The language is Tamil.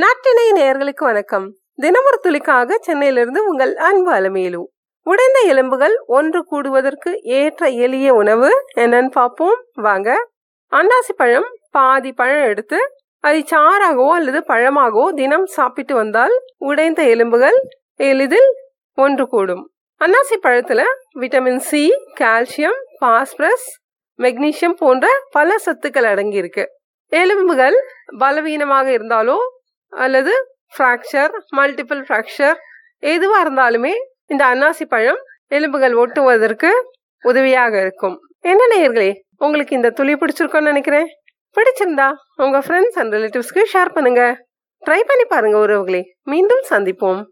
நாட்டினை நேர்களுக்கு வணக்கம். தினமொரு துளிக்காக சென்னையிலிருந்து உங்கள் அன்பு அலமேலு. உடைந்த எலும்புகள் ஒன்று கூடுவதற்கு ஏற்ற எளிய உணவு என்னன்னு பார்ப்போம். வாங்க. அன்னாசி பழம் பாதி பழம் எடுத்து அதை சாறாகவோ அல்லது பழமாகவோ தினம் சாப்பிட்டு வந்தால் உடைந்த எலும்புகள் எளிதில் ஒன்று கூடும். அன்னாசி பழத்துல vitamin C calcium phosphorus magnesium போன்ற பல சத்துக்கள் அடங்கியிருக்கு. எலும்புகள் பலவீனமாக இருந்தாலோ அல்லது ஃப்ராக்சர் மல்டிபிள் ஃப்ராக்சர் எதுவாக இருந்தாலுமே இந்த அன்னாசி பழம் எலும்புகள் ஒட்டுவதற்கு உதவியாக இருக்கும். என்ன நேயர்களே உங்களுக்கு இந்த துளி பிடிச்சிருக்கோன்னு நினைக்கிறேன். பிடிச்சிருந்தா உங்க ஃப்ரெண்ட்ஸ் அண்ட் ரிலேட்டிவ்ஸ்க்கு ஷேர் பண்ணுங்க. ட்ரை பண்ணி பாருங்க உறவுகளே. மீண்டும் சந்திப்போம்.